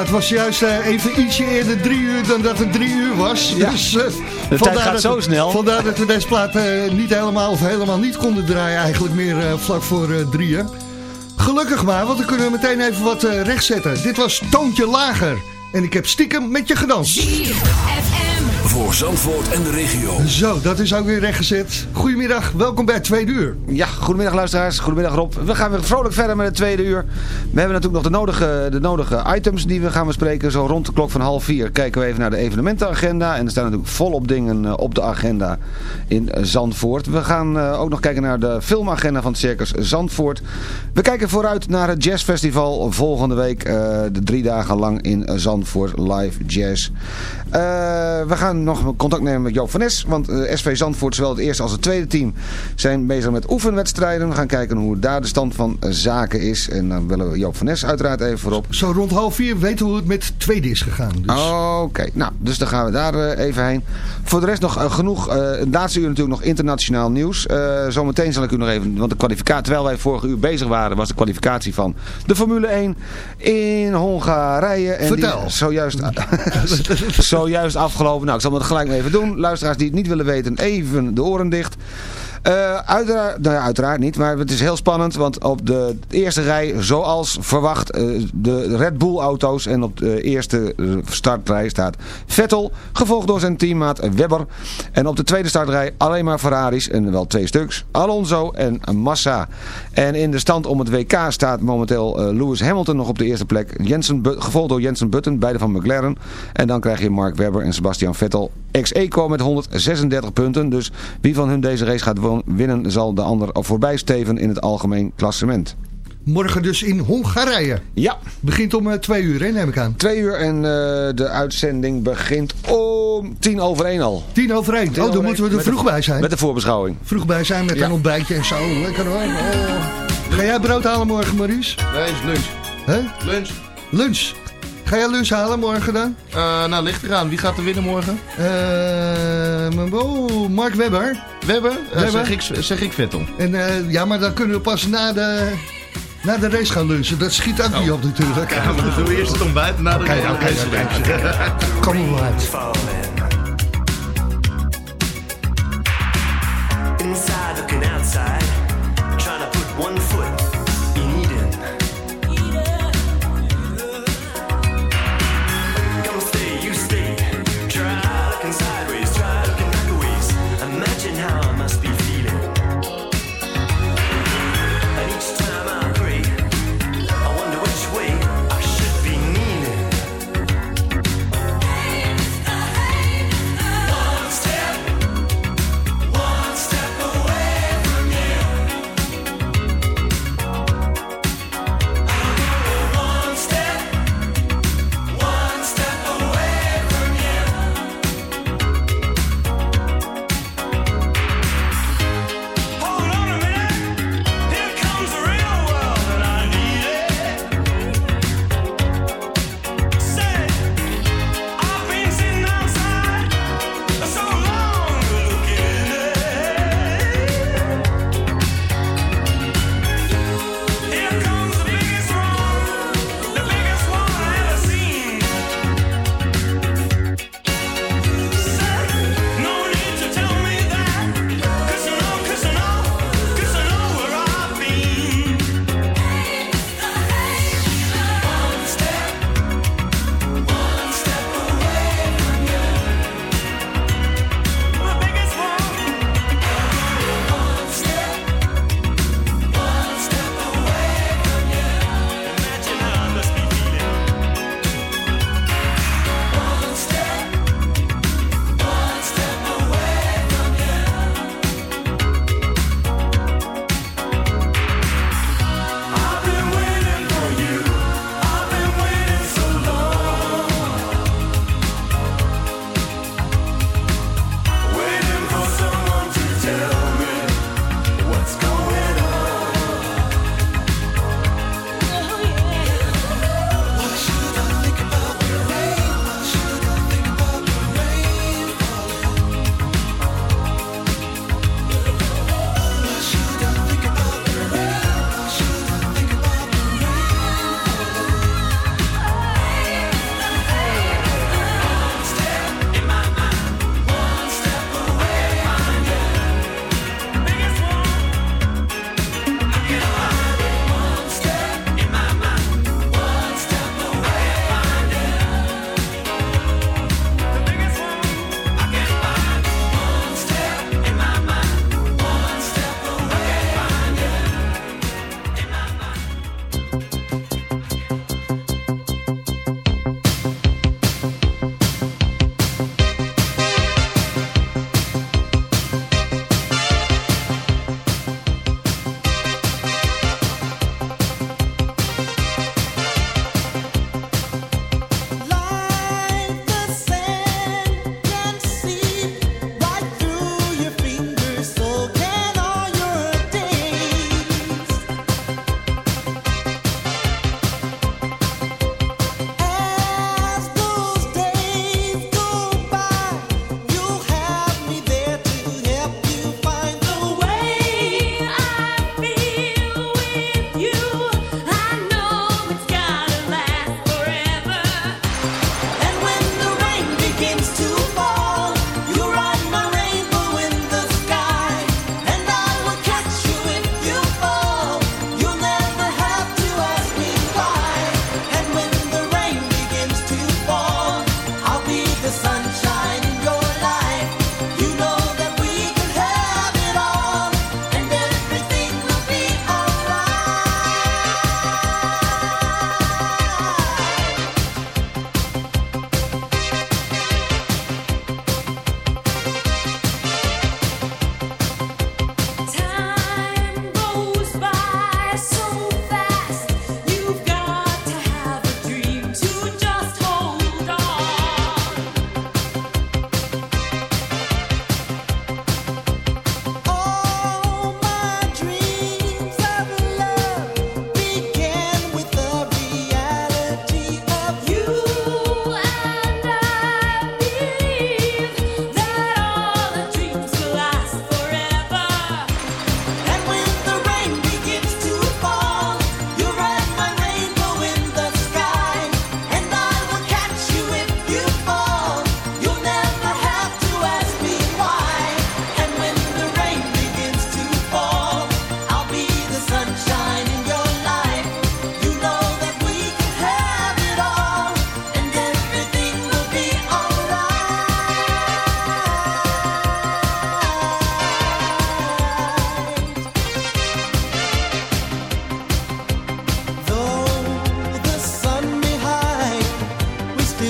Het was juist eh, even ietsje eerder drie uur dan dat het drie uur was. Ja. Dus, eh, De tijd gaat dat zo snel. Vandaar dat we deze plaat eh, niet helemaal of helemaal niet konden draaien. Eigenlijk meer eh, vlak voor eh, drieën. Gelukkig maar, want dan kunnen we meteen even wat eh, rechtzetten. Dit was Toontje Lager. En ik heb stiekem met je gedanst. Voor Zandvoort en de regio. Zo, dat is ook weer rechtgezet. Goedemiddag, welkom bij het tweede uur. Ja, goedemiddag luisteraars, goedemiddag Rob. We gaan weer vrolijk verder met het tweede uur. We hebben natuurlijk nog de nodige, de nodige items die we gaan bespreken. Zo rond de klok van half vier kijken we even naar de evenementenagenda. En er staan natuurlijk volop dingen eh, op de agenda in Zandvoort. We gaan eh, ook nog kijken naar de filmagenda van het Circus Zandvoort. We kijken vooruit naar het jazzfestival volgende week. eh, de drie dagen lang in Zandvoort live jazz. Eh, we gaan nog contact nemen met Joop van Nes. Want eh, SV Zandvoort, zowel het eerste als het tweede team, zijn bezig met oefenwedstrijden. We gaan kijken hoe daar de stand van eh, zaken is. En dan willen we Joop van Nes uiteraard even voorop. Zo rond half vier weten we hoe het met tweede is gegaan. Dus. Oké, nou, dus dan gaan we daar eh, even heen. Voor de rest nog genoeg, het laatste uur natuurlijk nog internationaal nieuws. Zometeen zal ik u nog even, want de kwalificatie, terwijl wij vorige uur bezig waren, was de kwalificatie van de Formule 1 in Hongarije. En Vertel. Zojuist, zojuist afgelopen. Nou, ik zal het gelijk maar even doen. Luisteraars die het niet willen weten, even de oren dicht. Eh, uiteraard, nou ja, niet, maar het is heel spannend, want op de eerste rij, zoals verwacht, eh, de Red Bull auto's en op de eerste eh, startrij staat Vettel, gevolgd door zijn teammaat Webber. En op de tweede startrij alleen maar Ferraris, en wel twee stuks, Alonso en Massa. En in de stand om het WK staat momenteel Lewis Hamilton nog op de eerste plek, Jensen, gevolgd door Jensen Button, beide van McLaren. En dan krijg je Mark Webber en Sebastian Vettel ex-eco met 136 punten. Dus wie van hun deze race gaat winnen zal de ander voorbij steven in het algemeen klassement. Morgen dus in Hongarije. Ja, Begint om eh, twee uur, hè, neem ik aan. twee uur en eh, de uitzending begint om tien over één al. Tien over één. Tien Oh, dan moeten we er vroeg de- bij zijn. Met de voorbeschouwing. Vroeg bij zijn met Ja. een ontbijtje en zo. Lekker hoor. Oh. Ga jij brood halen morgen, Maurice? Nee, is lunch. Hè? Lunch. Lunch. Ga jij lunch halen morgen dan? Eh, nou, ligt eraan. Wie gaat er winnen morgen? Eh, oh, Mark Webber. Webber? Eh, Webber? Zeg, ik, zeg ik Vettel. En eh, ja, maar dan kunnen we pas na de, na de race gaan lunchen. Dat schiet ook niet op natuurlijk. Ja, maar dan doen we eerst het ontbijt en na de Oké, oké, oké. Kom maar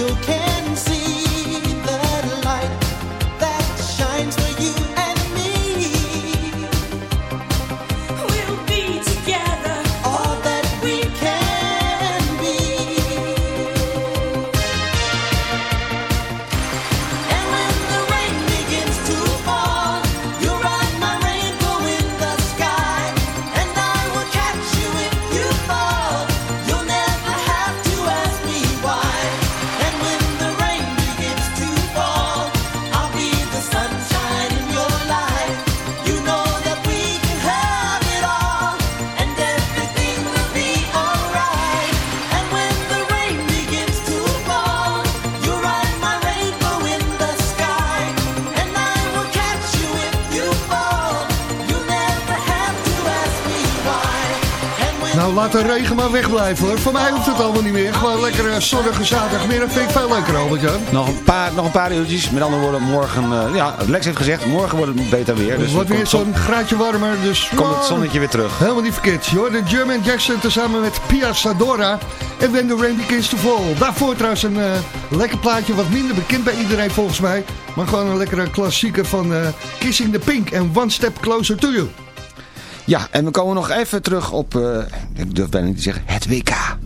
still can regen maar wegblijven hoor. Voor mij hoeft het allemaal niet meer. Gewoon lekker uh, zonnige zaterdagmiddag vind ik veel leuker, Albert Jan. Nog een paar, nog een paar uurtjes. Met andere woorden, morgen... Uh, ja, Lex heeft gezegd, morgen wordt het beter weer. Dus het wordt weer zo'n graadje warmer. Dus komt het zonnetje weer terug. Helemaal niet verkeerd. Je hoorde German Jackson tezamen met Pia Sadora. En When the Rain Begins to Fall. Daarvoor trouwens een uh, lekker plaatje. Wat minder bekend bij iedereen volgens mij. Maar gewoon een lekkere klassieker van Kissing the Pink en One Step Closer to You. Ja, en we komen nog even terug op, uh, ik durf bijna niet te zeggen, het WK.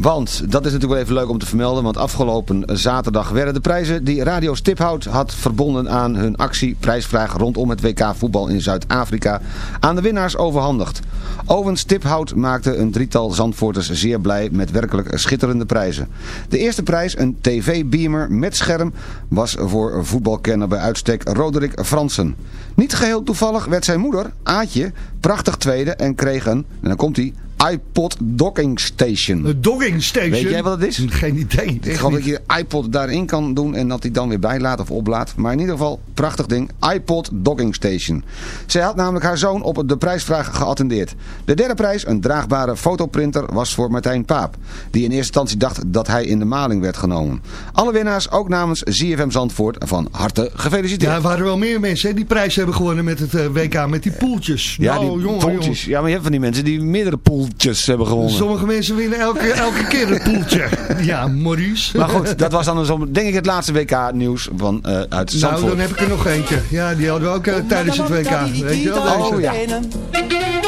Want, dat is natuurlijk wel even leuk om te vermelden, want afgelopen zaterdag werden de prijzen die Radio Stiphout had verbonden aan hun actie prijsvraag rondom het WK voetbal in Zuid-Afrika aan de winnaars overhandigd. Owen Stiphout maakte een drietal Zandvoorters zeer blij met werkelijk schitterende prijzen. De eerste prijs, een tv-beamer met scherm, was voor voetbalkenner bij uitstek Roderick Fransen. Niet geheel toevallig werd zijn moeder, Aatje, prachtig tweede en kreeg een, en dan komt hij, iPod Docking Station. Een docking station? Weet jij wat het is? Geen idee. Ik geloof dat je iPod daarin kan doen en dat hij dan weer bijlaat of oplaadt. Maar in ieder geval, prachtig ding. iPod Docking Station. Zij had namelijk haar zoon op de prijsvraag geattendeerd. De derde prijs, een draagbare fotoprinter, was voor Martijn Paap. Die in eerste instantie dacht dat hij in de maling werd genomen. Alle winnaars, ook namens ZFM Zandvoort, van harte gefeliciteerd. Ja, er waren wel meer mensen hè, die prijs hebben gewonnen met het uh, WK, met die poeltjes. Ja, nou, die jongen, poeltjes. Ja, maar je hebt van die mensen die meerdere poeltjes hebben gewonnen. Sommige mensen winnen elke, elke keer een poeltje. Ja, Maurice. Maar goed, dat was dan zo, denk ik het laatste WK-nieuws van uh, uit Zandvoort. Nou, dan heb ik er nog eentje. Ja, die hadden we ook uh, tijdens het WK. Weet je wel, Oh, ja.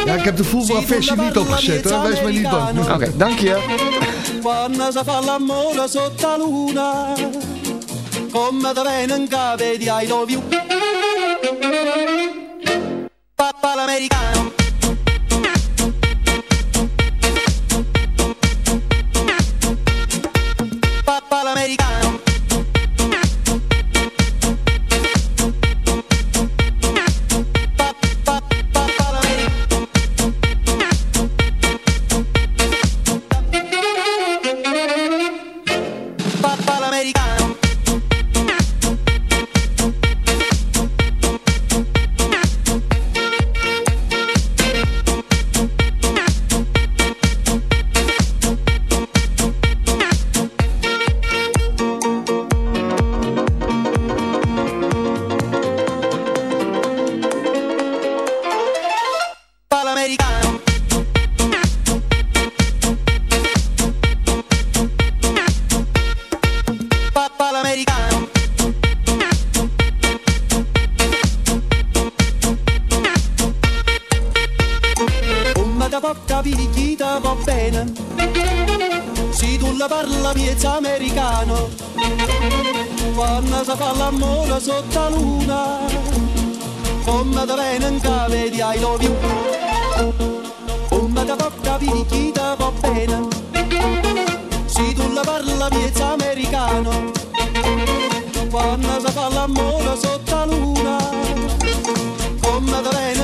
Ja, ik heb de voetbalversie niet opgezet hoor. Wees maar niet bang. Oké, okay, dank je. Come da venen cave di I love you Papa l'americano americano. Come da porta pirichita va bene, Si tu la parla piezza americano, quando si fa l'amore sotto la luna, come da venenca vedi ai lovi Come da porta pirichita va bene, si tu la parla piezza americano, quando si fa l'amore sotto la luna, come da bene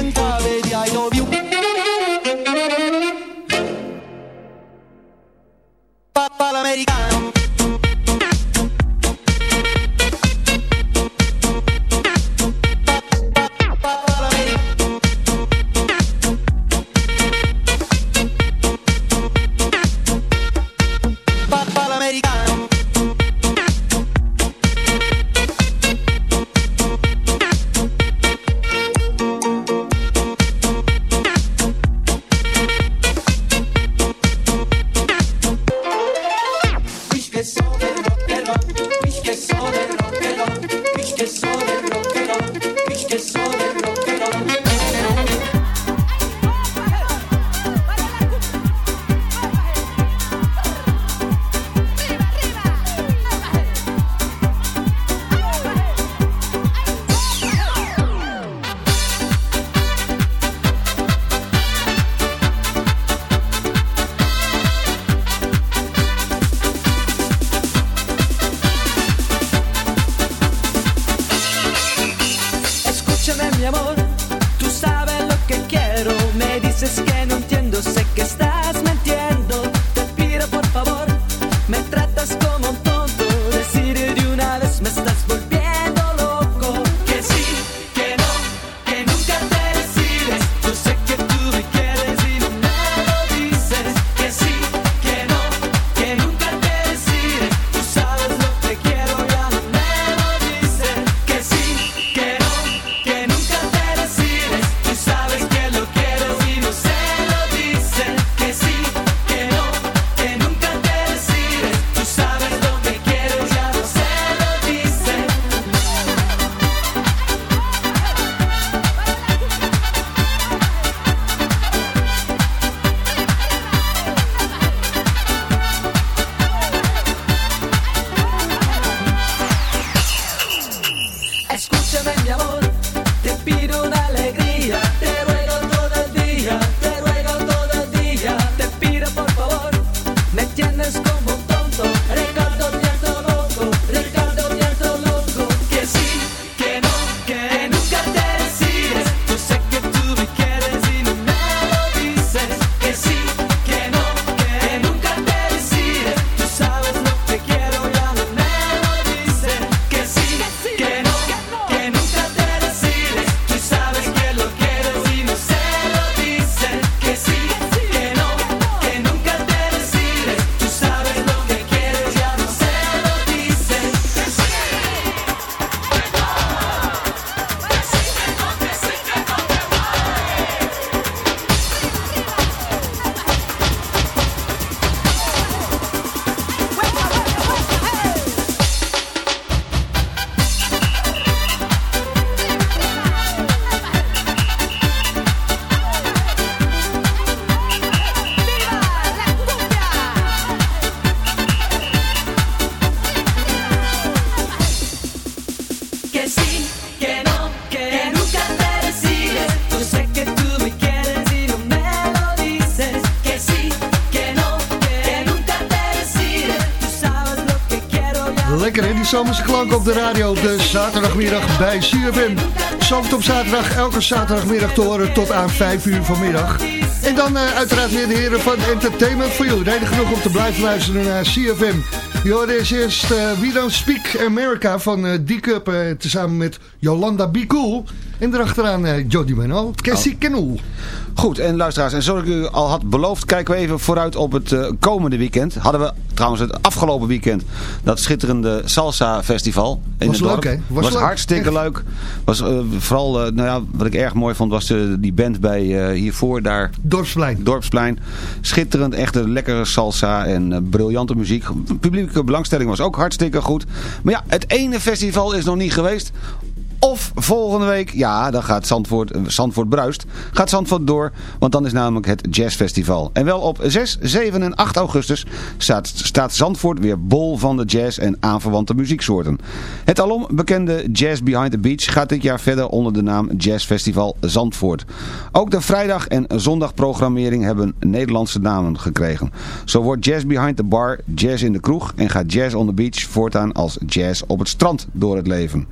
se scanno un klank op de radio de zaterdagmiddag bij CFM. Zandvoort op zaterdag, elke zaterdagmiddag te horen tot aan 5 uur vanmiddag. En dan eh, uiteraard weer de heren van Entertainment for You. Reden genoeg om te blijven luisteren naar CFM. Hoorde is eerst eh, We Don't Speak America van eh D-Cup, tezamen met Yolanda Be Cool. En erachteraan eh Jody Manuel, Cassie Oh. Goed, en luisteraars, en zoals ik u al had beloofd, kijken we even vooruit op het komende weekend. Hadden we trouwens het afgelopen weekend dat schitterende Salsa Festival in Was het dorp. leuk? Was Was, leuk, hartstikke echt. leuk. Was eh, vooral, eh, nou ja, wat ik erg mooi vond, was eh, die band bij eh, hiervoor daar Dorpsplein. Dorpsplein. Schitterend, echte lekkere salsa en briljante muziek. Publieke belangstelling was ook hartstikke goed. Maar ja, het ene festival is nog niet geweest. Of volgende week, ja, dan gaat Zandvoort, eh, Zandvoort bruist, gaat Zandvoort door, want dan is namelijk het Jazzfestival. En wel op 6, 7 en 8 augustus staat, staat Zandvoort weer bol van de jazz en aanverwante muzieksoorten. Het alom bekende Jazz Behind the Beach gaat dit jaar verder onder de naam Jazzfestival Zandvoort. Ook de vrijdag- en zondagprogrammering hebben Nederlandse namen gekregen. Zo wordt Jazz Behind the Bar Jazz in de kroeg en gaat Jazz on the Beach voortaan als Jazz op het strand door het leven.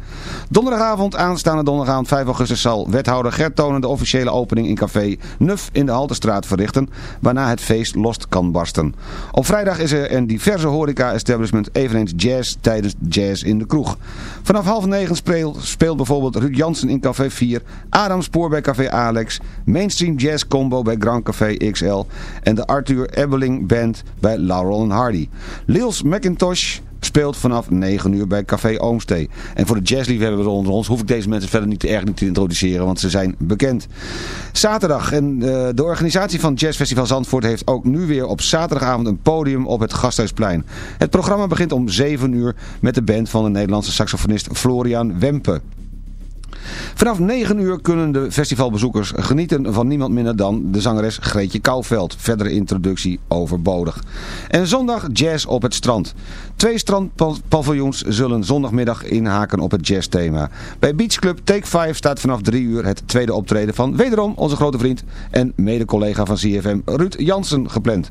Donderdagavond, aanstaande donderdagavond 5 augustus zal wethouder Gert Tonen de officiële opening in café Nuf in de Haltestraat verrichten, waarna het feest los kan barsten. Op vrijdag is er een diverse horeca-establishment eveneens jazz tijdens Jazz in de kroeg. Vanaf half negen speelt, bijvoorbeeld Ruud Jansen in café 4, Adam Spoor bij café Alex, Mainstream Jazz Combo bij Grand Café XL en de Arthur Ebeling Band bij Laurel Hardy. Lils McIntosh speelt vanaf 9 uur bij Café Oomstee. En voor de jazzliefhebbers onder ons hoef ik deze mensen verder niet te erg niet te introduceren, want ze zijn bekend. Zaterdag. En eh, de organisatie van Jazzfestival Zandvoort heeft ook nu weer op zaterdagavond een podium op het Gasthuisplein. Het programma begint om 7 uur met de band van de Nederlandse saxofonist Florian Wempe. Vanaf 9 uur kunnen de festivalbezoekers genieten van niemand minder dan de zangeres Greetje Kouwveld. Verdere introductie overbodig. En zondag jazz op het strand. Twee strandpaviljoens zullen zondagmiddag inhaken op het jazzthema. Bij Beach Club Take 5 staat vanaf 3 uur het tweede optreden van wederom onze grote vriend en mede-collega van CFM Ruud Jansen gepland.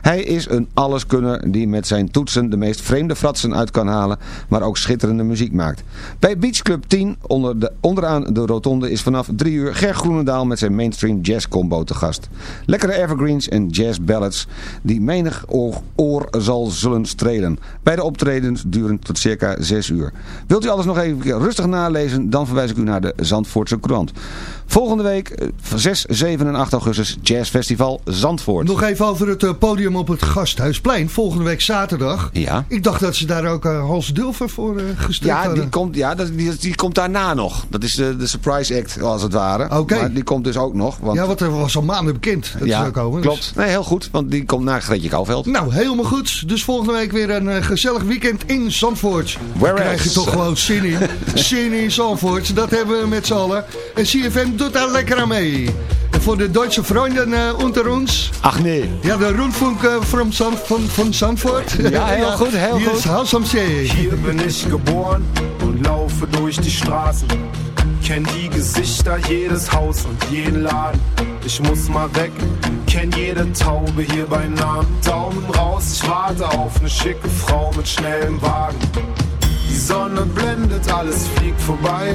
Hij is een alleskunner die met zijn toetsen de meest vreemde fratsen uit kan halen, maar ook schitterende muziek maakt. Bij Beach Club 10 onder de, onderaan de rotonde is vanaf 3 uur Ger Groenendaal met zijn mainstream jazz combo te gast. Lekkere evergreens en jazz ballads die menig oor, oor zal zullen strelen. Beide optredens duren tot circa 6 uur. Wilt u alles nog even rustig nalezen, dan verwijs ik u naar de Zandvoortse krant. Volgende week, eh, 6, 7 en 8 augustus, Jazz Festival Zandvoort. Nog even over het eh, podium op het Gasthuisplein. Volgende week zaterdag. Ja. Ik dacht dat ze daar ook eh, Hans Dulfer voor eh gestuurd Ja, hadden. die komt, ja die, die komt daarna nog. Dat is de, de surprise act, als het ware. Oké. Maar die komt dus ook nog. Want, Ja, want er was al maanden bekend dat ja, zou komen. dus- klopt. Nee, heel goed, want die komt na Gretje Kouwveld. Nou, helemaal goed. Dus volgende week weer een eh, gezellig weekend in Zandvoort. Daar Whereas. krijg je toch gewoon zin in. zin in Zandvoort. Dat hebben we met z'n allen. En CFM doet daar lekker aan mee. En voor de Duitse vrienden uh, unter uns. Ach nee. Ja, de Rundfunk uh, from San, van, van Zandvoort. Ja, heel ja, goed, heel hier goed. Ist Haus am See. Hier bin ich geboren und laufe durch die Straßen. Kenn die Gesichter, jedes Haus und jeden Laden. Ich muss mal weg, kenn jede Taube hier bei Namen. Daumen raus, ich warte auf eine schicke Frau mit schnellem Wagen. Die Sonne blendet, alles fliegt vorbei.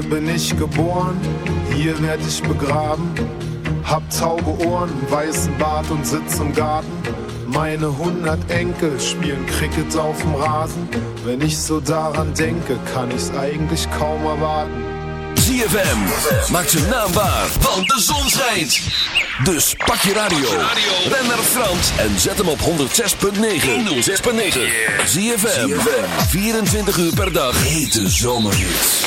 Hier bin ich geboren, hier werd ich begraben. Hab taube Ohren, weißen Bart und sitz im Garten. Meine hundert Enkel spielen Cricket auf dem Rasen. Wenn ich so daran denke, kann ich's eigentlich kaum erwarten. ZFM maakt zijn naam waar, want de zon schijnt. Dus pak je radio, ren naar Frans en zet hem op 106.9. 106.9. ZFM, 24 uur per dag. Hete zomerhits.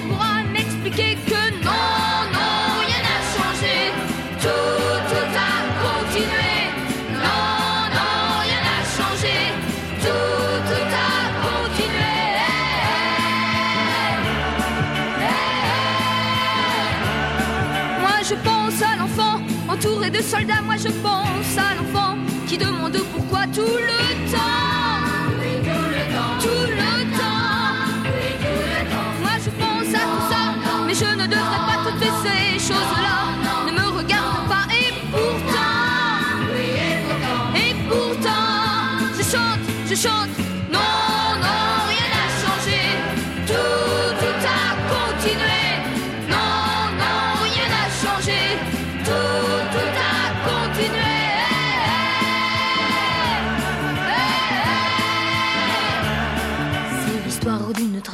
pourra m'expliquer que non, non, rien n'a changé. Tout, tout a continué. Non, non, rien n'a changé. Tout, tout a continué. Moi je pense à l'enfant entouré de soldats. Moi je pense à l'enfant qui demande pourquoi tout le temps.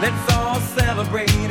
Let's all celebrate.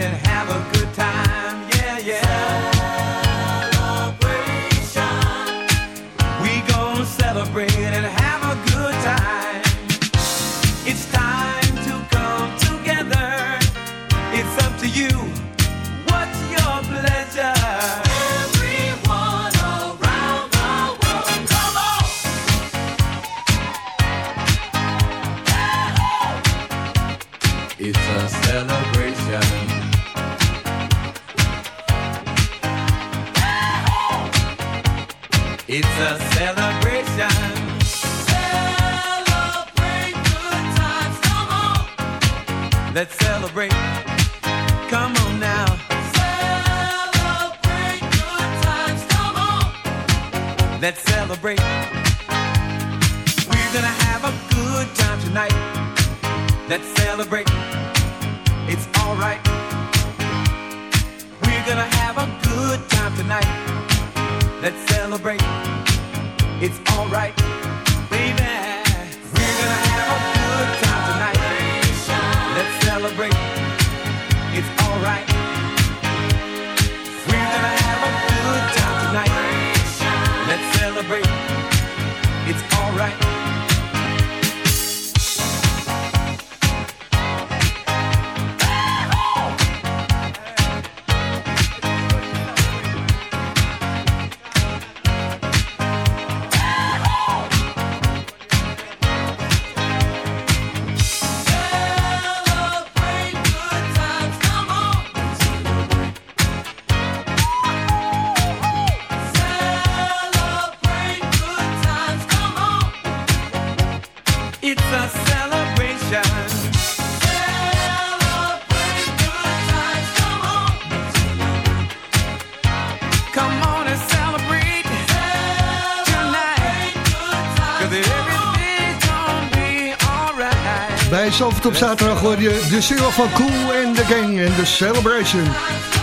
Bij Zalvert op zaterdag hoor je de single van Cool and the Gang en de Celebration.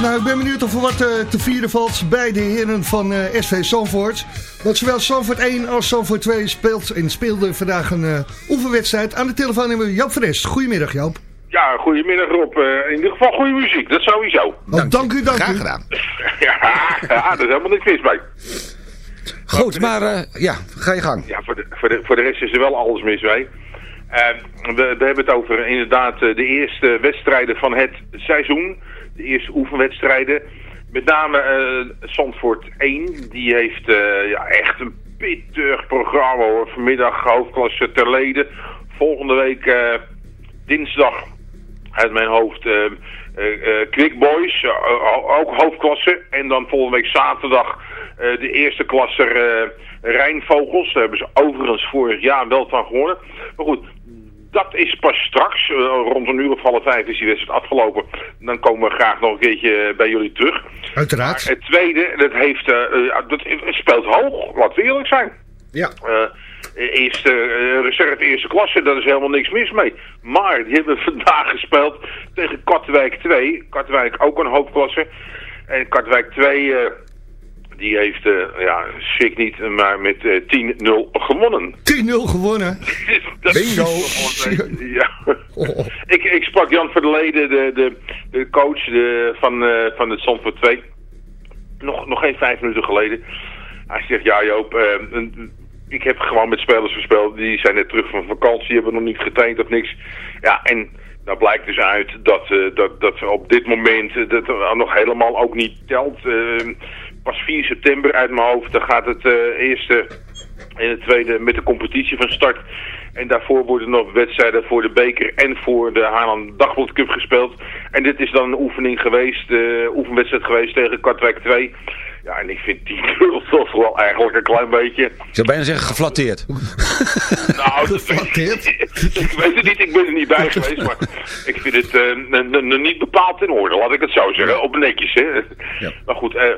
Nou, ik ben benieuwd of er wat eh, te vieren valt bij de heren van eh, SV Zandvoort. Want zowel Zandvoort 1 als Zandvoort 2 speelt en speelde vandaag een eh, oefenwedstrijd. Aan de telefoon hebben we Joop Fres. Goedemiddag Joop. Ja, goedemiddag Rob. Eh, in ieder geval goede muziek, dat sowieso. Oh, dank, u, dank Graag u. gedaan. ja, er is helemaal niks mis mee. Goed, maar eh, ja, ga je gang. Ja, voor de, voor, de, voor de rest is er wel alles mis mee. Eh, we, we hebben het over inderdaad de eerste wedstrijden van het seizoen. De eerste oefenwedstrijden. Met name eh Zandvoort 1. Die heeft eh, ja, echt een pittig programma hoor. Vanmiddag hoofdklasse ter leden. Volgende week eh, dinsdag uit mijn hoofd eh eh, eh, Quick Boys, eh, ook hoofdklasse. En dan volgende week zaterdag eh, de eerste klasse eh, Rijnvogels. Daar hebben ze overigens vorig jaar wel van gewonnen. Maar goed, dat is pas straks. Eh, rond een uur of half vijf is die wedstrijd afgelopen. Dan komen we graag nog een keertje bij jullie terug. Uiteraard. Het tweede, dat, heeft, eh, eh, dat speelt hoog, laten we eerlijk zijn. Ja. Eh, eerste, eh, reserve eerste klasse, daar is helemaal niks mis mee. Maar die hebben vandaag gespeeld tegen Katwijk 2. Katwijk ook een hoofdklasse. En Katwijk 2, eh, die heeft, eh, ja, schrik niet, maar met eh, 10-0 gewonnen. 10-0 gewonnen. Dat Bingo. eh, Ja. Oh. Ik, ik sprak Jan Verleden, de, de, de coach de, van, eh, van het Zandvoort 2. Nog, nog geen vijf minuten geleden. Hij zegt, ja Joop, eh, een- ik heb gewoon met spelers gespeeld. Die zijn net terug van vakantie, hebben nog niet getraind of niks. Ja, en daar blijkt dus uit dat, eh, dat, dat op dit moment eh, dat er nog helemaal ook niet telt. Pas 4 september uit mijn hoofd, dan gaat het eh, eerste en het tweede met de competitie van start. En daarvoor worden nog wedstrijden voor de beker en voor de Haarlem Dagblad Cup gespeeld. En dit is dan een oefening geweest, eh oefenwedstrijd geweest tegen Katwijk 2. Ja, en ik vind die nul toch wel eigenlijk een klein beetje... Ik zou bijna zeggen geflatteerd. Nou, Geflatteerd? ik weet het niet, ik ben er niet bij geweest, maar ik vind het eh, n- niet bepaald in orde, laat ik het zo zeggen. Op netjes, hè. Maar goed, eh,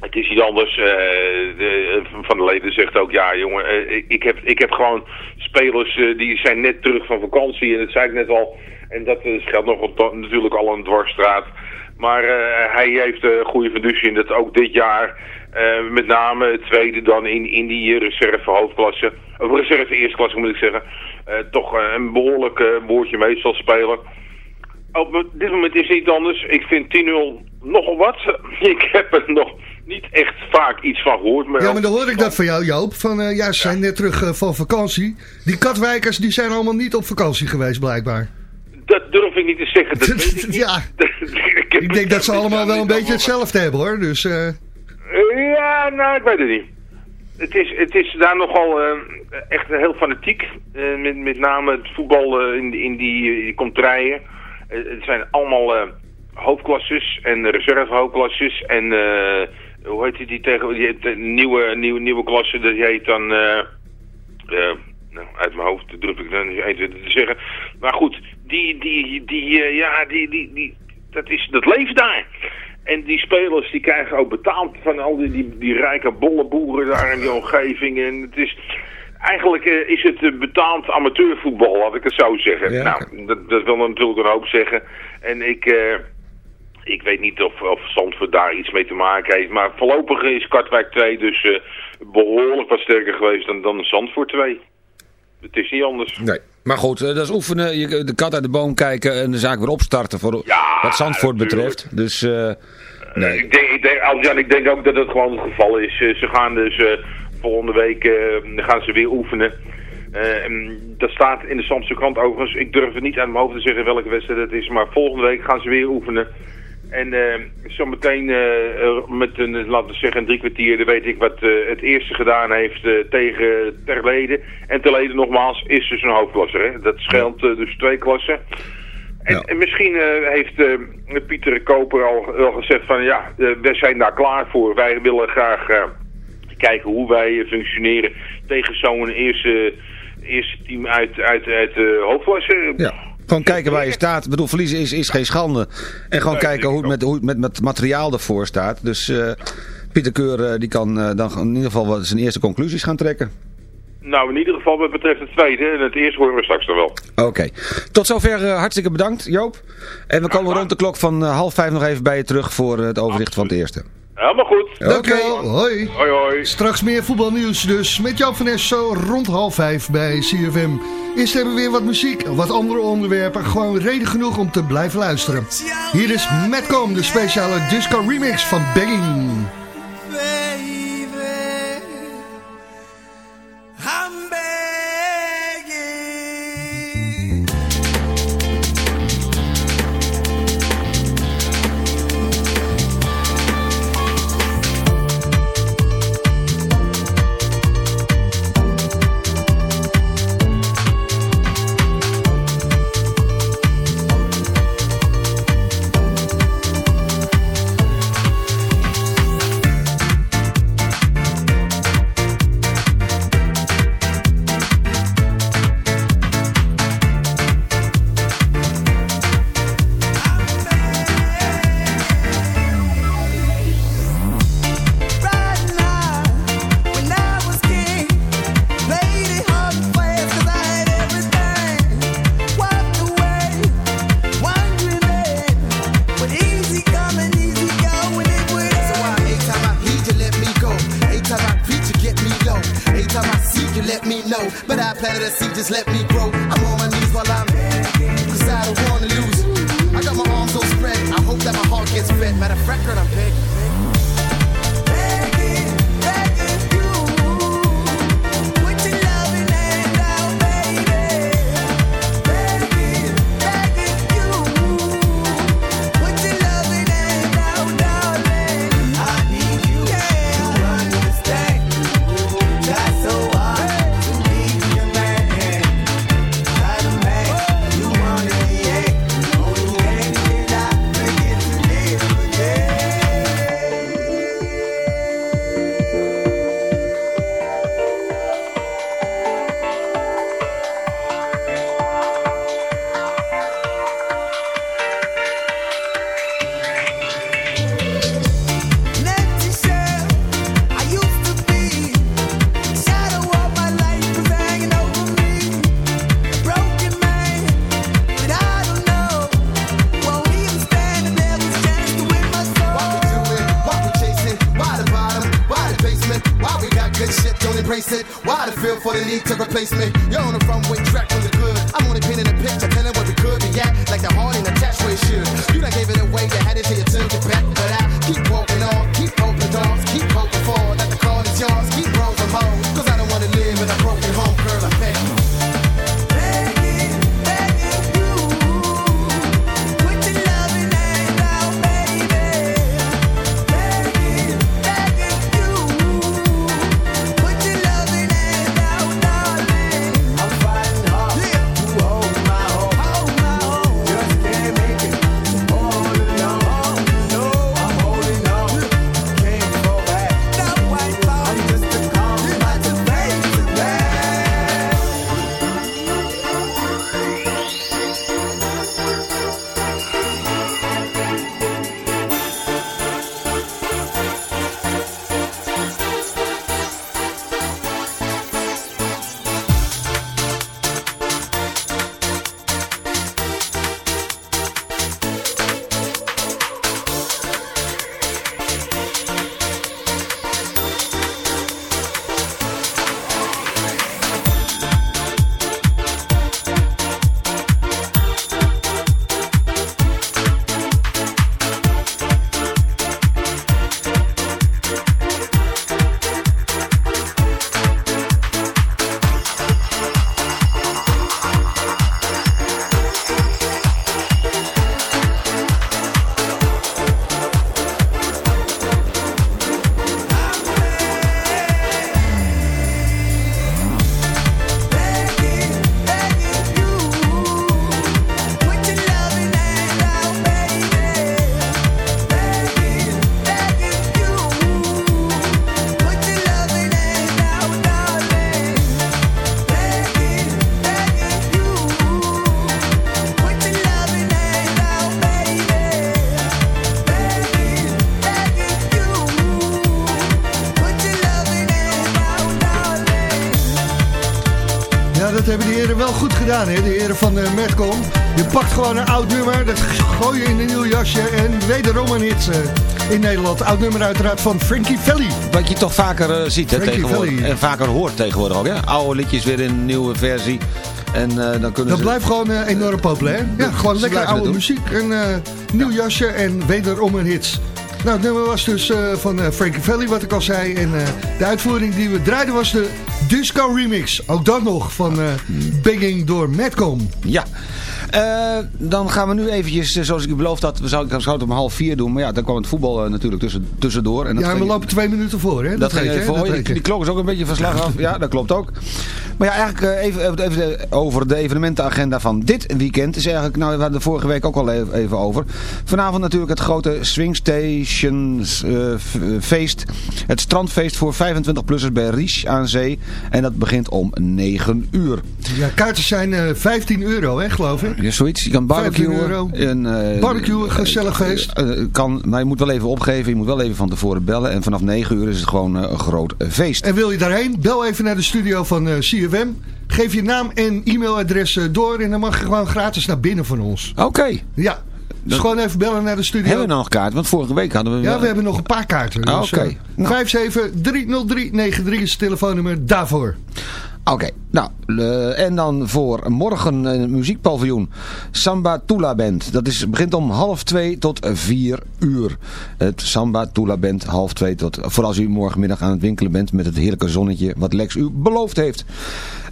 het is niet anders. eh, de, van de leden zegt ook, ja jongen, eh, ik, heb, ik heb gewoon spelers eh, die zijn net terug van vakantie, en dat zei ik net al. En dat eh, geldt nog natuurlijk al een dwarsstraat. Maar eh, hij heeft een goede fiducie in dat ook dit jaar, eh, met name het tweede dan in, in die reserve hoofdklasse, of reserve eerste klasse moet ik zeggen, eh, toch eh, een behoorlijk eh, woordje mee zal spelen. Op dit moment is het niet anders. Ik vind 10-0 nogal wat. Ik heb er nog niet echt vaak iets van gehoord. Maar Ja, maar dan hoor ik dat van jou, Joop. Van, eh, ja, ze zijn net terug eh, van vakantie. Die katwijkers die zijn allemaal niet op vakantie geweest, blijkbaar. Dat durf ik niet te zeggen. Dat weet ik ja, ik, denk dat ze allemaal wel een beetje hetzelfde hebben, hoor. Dus, eh, Ja, nou, ik weet het niet. Het is, het is daar nogal echt heel fanatiek. Met, met name het voetbal in, die- in die, die contraien. Eh, het zijn allemaal hoofdklasses en reserve hoofdklasses. En hoe heet die, die tegen die nieuwe, nieuwe, nieuwe klasse? Dat heet dan... eh, eh, nou, uit mijn hoofd durf ik dan eens te zeggen. Maar goed, die, die, die, eh, ja, die, die, die, dat, is, dat leeft daar. En die spelers die krijgen ook betaald van al die, die, die rijke bolleboeren daar in die omgeving. En het is, eigenlijk is het betaald amateurvoetbal, laat ik het zo zeggen. Ja, nou, dat, dat wil natuurlijk een hoop zeggen. En ik, ik weet niet of, of Zandvoort daar iets mee te maken heeft. Maar voorlopig is Katwijk 2 dus eh, behoorlijk wat sterker geweest dan, dan Zandvoort 2. Het is niet anders. Nee. Maar goed, eh, dat is oefenen. Je, de kat uit de boom kijken en de zaak weer opstarten voor Ja, wat Zandvoort natuurlijk. betreft. Dus eh, nee. Ik denk, ik denk, ik denk ook dat het gewoon het geval is. Ze gaan dus volgende week gaan ze weer oefenen. En dat staat in de Zandse krant overigens. Ik durf het niet aan mijn hoofd te zeggen welke wedstrijd het is. Maar volgende week gaan ze weer oefenen. En eh zometeen eh, met een, laten we zeggen, drie kwartier, dan weet ik wat eh, het eerste gedaan heeft eh, tegen Terleden. En Terleden nogmaals is dus een hoofdklasse. Hè? Dat scheelt dus twee klassen. En, Ja. en misschien eh, heeft eh, Pieter Koper al, al gezegd van ja, wij zijn daar klaar voor. Wij willen graag eh, kijken hoe wij functioneren tegen zo'n eerste, eerste team uit, uit, uit de hoofdklasse. Ja. Gewoon kijken waar je staat. Ik bedoel, verliezen is, is geen schande. En gewoon Nee, kijken hoe het, met, hoe het met, met materiaal ervoor staat. Dus eh, Pieter Keur eh, die kan eh, dan in ieder geval wat zijn eerste conclusies gaan trekken. Nou, in ieder geval wat betreft het tweede. En het eerste horen we straks nog wel. Oké. Tot zover hartstikke bedankt Joop. En we komen rond de klok van eh, half vijf nog even bij je terug voor het overzicht van het eerste. Helemaal goed. Dankjewel, hoi. Hoi hoi. Straks meer voetbalnieuws dus met Jan van Nes zo rond half vijf bij CFM. Eerst hebben we weer wat muziek, wat andere onderwerpen. Gewoon reden genoeg om te blijven luisteren. Hier is Metcom, de speciale disco remix van Banging. Gewoon een oud nummer, dat gooi je in een nieuw jasje en wederom een hit uh, in Nederland. Oud nummer uiteraard van Frankie Valli. Wat je toch vaker uh, ziet hè, tegenwoordig. En vaker hoort tegenwoordig ook. Hè? Oude liedjes weer in een nieuwe versie. En, uh, dan kunnen dat ze... blijft gewoon uh, enorm populair. Ja, gewoon lekker oude muziek. Een nieuw jasje en wederom een hits. Nou, het nummer was dus van Frankie Valli, wat ik al zei. En de uitvoering die we draaiden was de Disco Remix. Ook dat nog van Begging door Madcom. Ja. Uh, dan gaan we nu eventjes, zoals ik u beloofd had, we zouden het om half vier doen. Maar ja, dan kwam het voetbal uh, natuurlijk tussen, tussendoor. En dat ja, ging, we lopen twee minuten voor, hè? Dat, Dat, ging je, voor. Die, die klok is ook een beetje van slag af. Ja, dat klopt ook. Maar ja, eigenlijk uh, even, even, over de evenementenagenda van dit weekend. Is eigenlijk, nou, we hadden de vorige week ook al even, even over. Vanavond natuurlijk het grote Swing Stations feest. Het strandfeest voor 25-plussers bij Ries aan Zee. En dat begint om 9 uur. Ja, kaarten zijn 15 euro, hè, geloof ik. Ja, zoiets. Je kan barbecuen. euro. En, uh, barbecue, gezellig feest. Uh, kan, maar je moet wel even opgeven. Je moet wel even van tevoren bellen. En vanaf 9 uur is het gewoon uh, een groot feest. En wil je daarheen? Bel even naar de studio van CFM. Geef je naam en e-mailadres door. En dan mag je gewoon gratis naar binnen van ons. Oké. Okay. Ja. Dus gewoon even bellen naar de studio. Hebben we nog kaart? Want vorige week hadden we... Ja, we hebben nog een paar kaarten. Ah, Oké. Okay. Dus, nou. 5730393 is het telefoonnummer daarvoor. Oké, okay, nou, uh, en dan voor morgen een muziekpaviljoen. Samba Tula Band. Dat is, begint om half twee tot vier uur. Het Samba Tula Band, half twee tot... Voor als u morgenmiddag aan het winkelen bent met het heerlijke zonnetje wat Lex u beloofd heeft.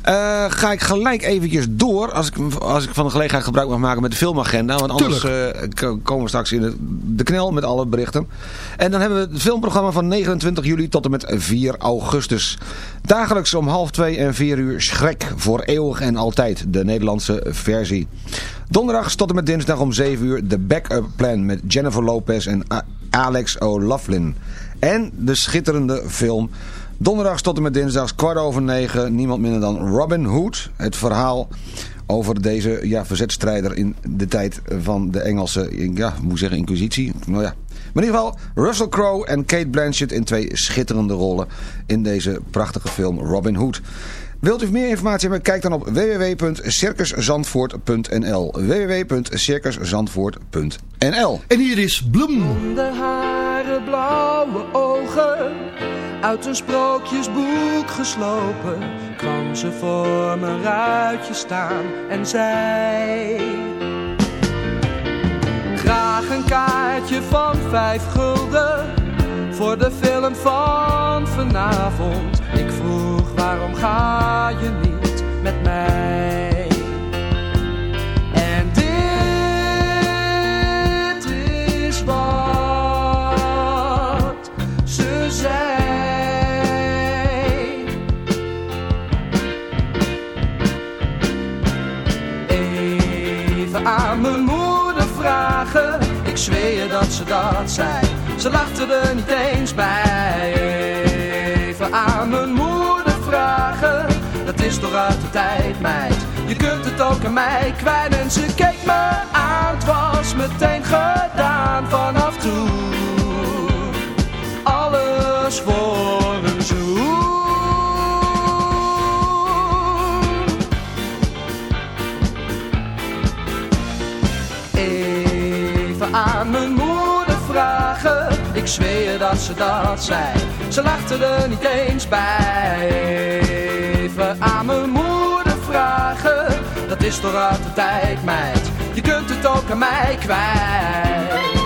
Uh, ga ik gelijk eventjes door, als ik, als ik van de gelegenheid gebruik mag maken met de filmagenda. Want anders uh, komen we straks in de, de, knel met alle berichten. En dan hebben we het filmprogramma van 29 juli tot en met 4 augustus. Dagelijks om half 2 en 4 uur Schrek voor eeuwig en altijd, de Nederlandse versie. Donderdag tot en met dinsdag om 7 uur de Backup Plan met Jennifer Lopez en Alex O'Loughlin. En de schitterende film... Donderdags tot en met dinsdags kwart over negen. Niemand minder dan Robin Hood. Het verhaal over deze ja, verzetstrijder in de tijd van de Engelse, ja, moet zeggen, inquisitie. Nou ja. Maar in ieder geval, Russell Crowe en Kate Blanchett in twee schitterende rollen in deze prachtige film Robin Hood. Wilt u meer informatie hebben? Kijk dan op www.circuszandvoort.nl www.circuszandvoort.nl En hier is Bloem. Blonde haren, blauwe ogen uit een sprookjesboek geslopen kwam ze voor mijn ruitje staan en zei Graag een kaartje van vijf gulden voor de film van vanavond. Ik vroeg waarom ga je niet met mij? En dit is wat ze zei. aan mijn moeder vragen. Ik zweer dat ze dat zei. Ze lachte er niet eens bij. Tijd. Je kunt het ook aan mij kwijt. En ze keek me aan. Het was meteen gedaan vanaf toen. Alles voor een zoen. aan mijn moeder vragen. Ik zweer dat ze dat zei. Ze lachte er niet eens bij. Even aan mijn moeder vragen. Dat is toch de tijd, meid. Je kunt het ook aan mij kwijt.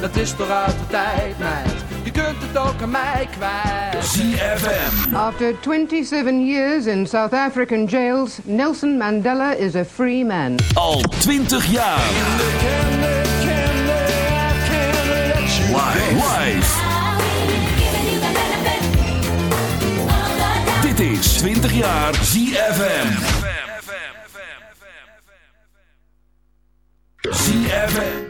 dat is toch uit de tijd, meid. Je kunt het ook aan mij kwijt. ZFM. After 27 years in South African jails, Nelson Mandela is a free man. Al 20 jaar. Live. Live. Dit is 20 jaar ZFM. ZFM.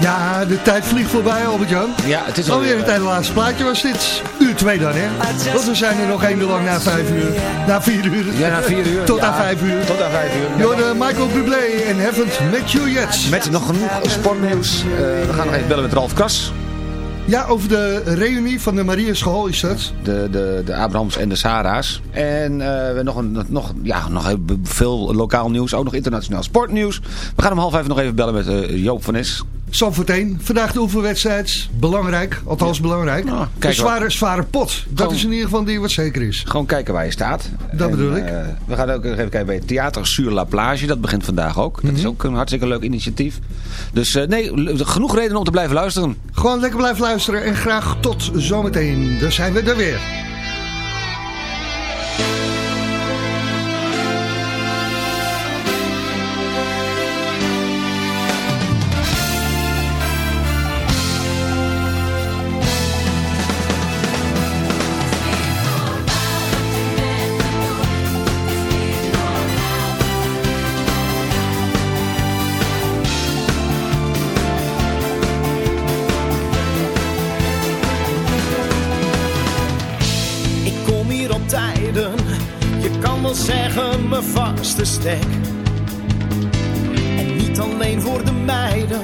Ja, de tijd vliegt voorbij, Albert-Jan. Ja, het is Alweer het laatste plaatje was dit. Uur twee dan, hè? Want we zijn er nog één uur lang na vijf uur. Na vier uur. Ja, na vier uur. Tot Ja, aan vijf uur. Tot aan vijf uur. Jorde Michael Bublé en Haven't Met You Yet. Met nog genoeg sportnieuws. Eh, we gaan nog even bellen met Ralf Kras. Ja, over de reunie van de Mariaschool is dat. De, de, de Abrahams en de Sara's. En eh, we hebben nog, een, nog, ja, nog veel lokaal nieuws. Ook nog internationaal sportnieuws. We gaan om half vijf nog even bellen met eh, Joop van Nes. Zandvoort 1, vandaag de oefenwedstrijd. Belangrijk, althans belangrijk. kijk een zware, zware pot. Dat is in ieder geval die wat zeker is. Gewoon kijken waar je staat. Dat En, bedoel ik. eh, we gaan ook even kijken bij het Theater Sur La Plage. Dat begint vandaag ook. Dat is Mhm. ook een hartstikke leuk initiatief. Dus eh, nee, genoeg reden om te blijven luisteren. Gewoon lekker blijven luisteren en graag tot zometeen. Dan zijn we er weer. En niet alleen voor de meiden,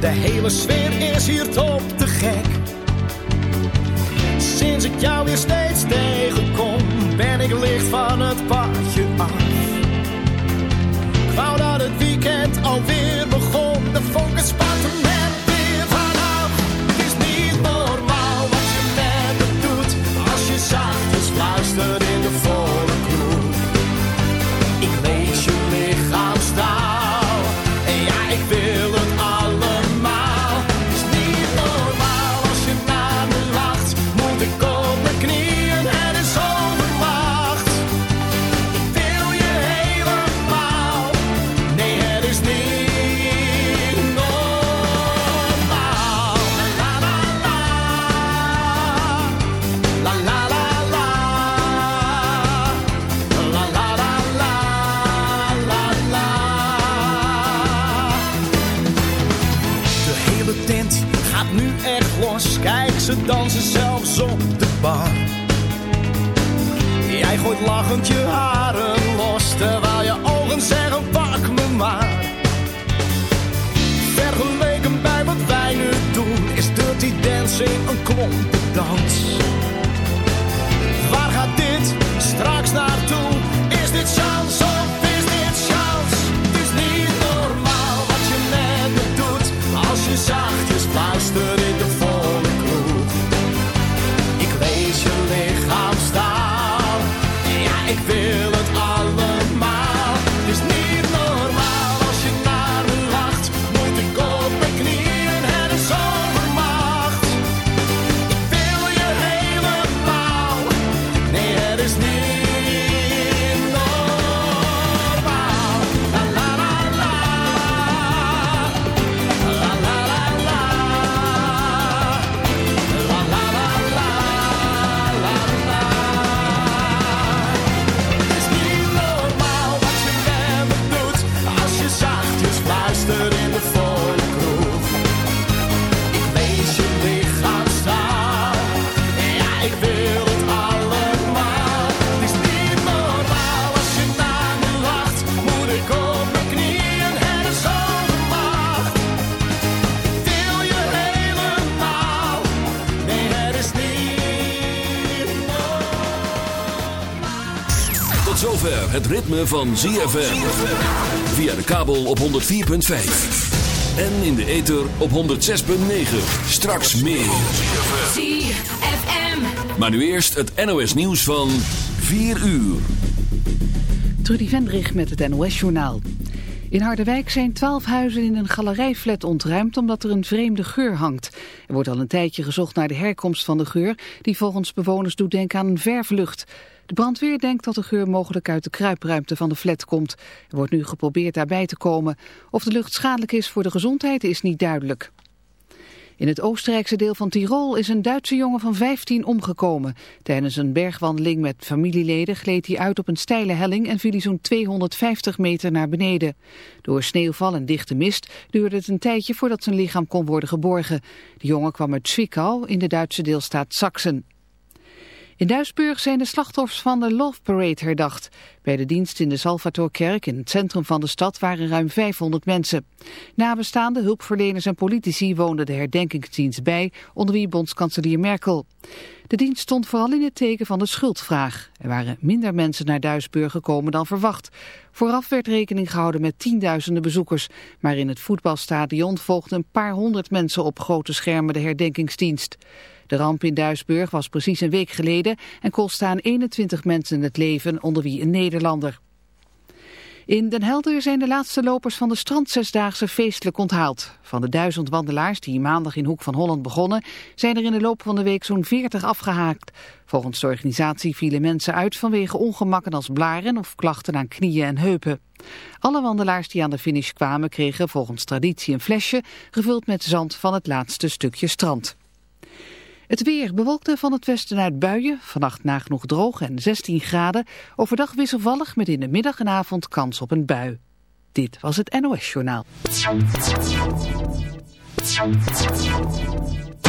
de hele sfeer is hier top te gek. Sinds ik jou weer steeds tegenkom, ben ik licht van het padje af. Ik wou dat het weekend alweer begon, de gooit lachend je haren los, terwijl je ogen zeggen pak me maar. Vergeleken bij wat wij nu doen, is Dirty Dancing een klompendans. Waar gaat dit straks naartoe? Het ritme van ZFM. Via de kabel op 104.5. En in de ether op 106.9. Straks meer. ZFM. Maar nu eerst het NOS nieuws van 4 uur. Trudy Vendrich met het NOS-journaal. In Harderwijk zijn twaalf huizen in een galerijflat ontruimd omdat er een vreemde geur hangt. Er wordt al een tijdje gezocht naar de herkomst van de geur, die volgens bewoners doet denken aan een verflucht. De brandweer denkt dat de geur mogelijk uit de kruipruimte van de flat komt. Er wordt nu geprobeerd daarbij te komen. Of de lucht schadelijk is voor de gezondheid is niet duidelijk. In het Oostenrijkse deel van Tirol is een Duitse jongen van 15 omgekomen. Tijdens een bergwandeling met familieleden gleed hij uit op een steile helling en viel hij zo'n 250 meter naar beneden. Door sneeuwval en dichte mist duurde het een tijdje voordat zijn lichaam kon worden geborgen. De jongen kwam uit Zwickau in de Duitse deelstaat Sachsen. In Duisburg zijn de slachtoffers van de Love Parade herdacht. Bij de dienst in de Salvatorkerk in het centrum van de stad waren ruim 500 mensen. Nabestaanden, hulpverleners en politici woonden de herdenkingsdienst bij, onder wie bondskanselier Merkel. De dienst stond vooral in het teken van de schuldvraag. Er waren minder mensen naar Duisburg gekomen dan verwacht. Vooraf werd rekening gehouden met tienduizenden bezoekers. Maar in het voetbalstadion volgden een paar honderd mensen op grote schermen de herdenkingsdienst. De ramp in Duisburg was precies een week geleden en kostte aan 21 mensen het leven, onder wie een Nederlander. In Den Helder zijn de laatste lopers van de strandzesdaagse feestelijk onthaald. Van de duizend wandelaars die maandag in Hoek van Holland begonnen, zijn er in de loop van de week zo'n 40 afgehaakt. Volgens de organisatie vielen mensen uit vanwege ongemakken als blaren of klachten aan knieën en heupen. Alle wandelaars die aan de finish kwamen kregen volgens traditie een flesje, gevuld met zand van het laatste stukje strand. Het weer bewolkte van het westen uit buien. Vannacht nagenoeg droog en 16 graden. Overdag wisselvallig met in de middag en avond kans op een bui. Dit was het NOS Journaal.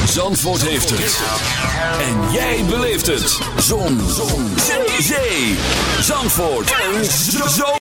Zandvoort heeft het. En jij beleeft het. Zon. Zon. Zee. Zandvoort. En zo.